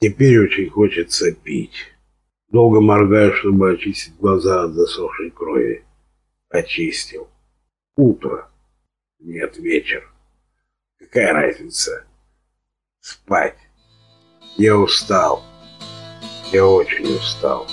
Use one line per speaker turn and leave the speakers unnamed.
Теперь очень хочется пить. Долго моргаю, чтобы очистить глаза от засохшей крови. Очистил. Утро. Нет, вечер. Какая разница? Спать. Я устал. Я очень устал.